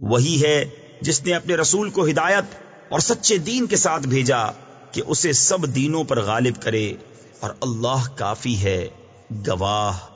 وہی ہے جس نے اپنے رسول کو ہدایت اور سچے دین کے ساتھ بھیجا کہ اسے سب دینوں پر غالب کرے اور اللہ کافی ہے، گواہ۔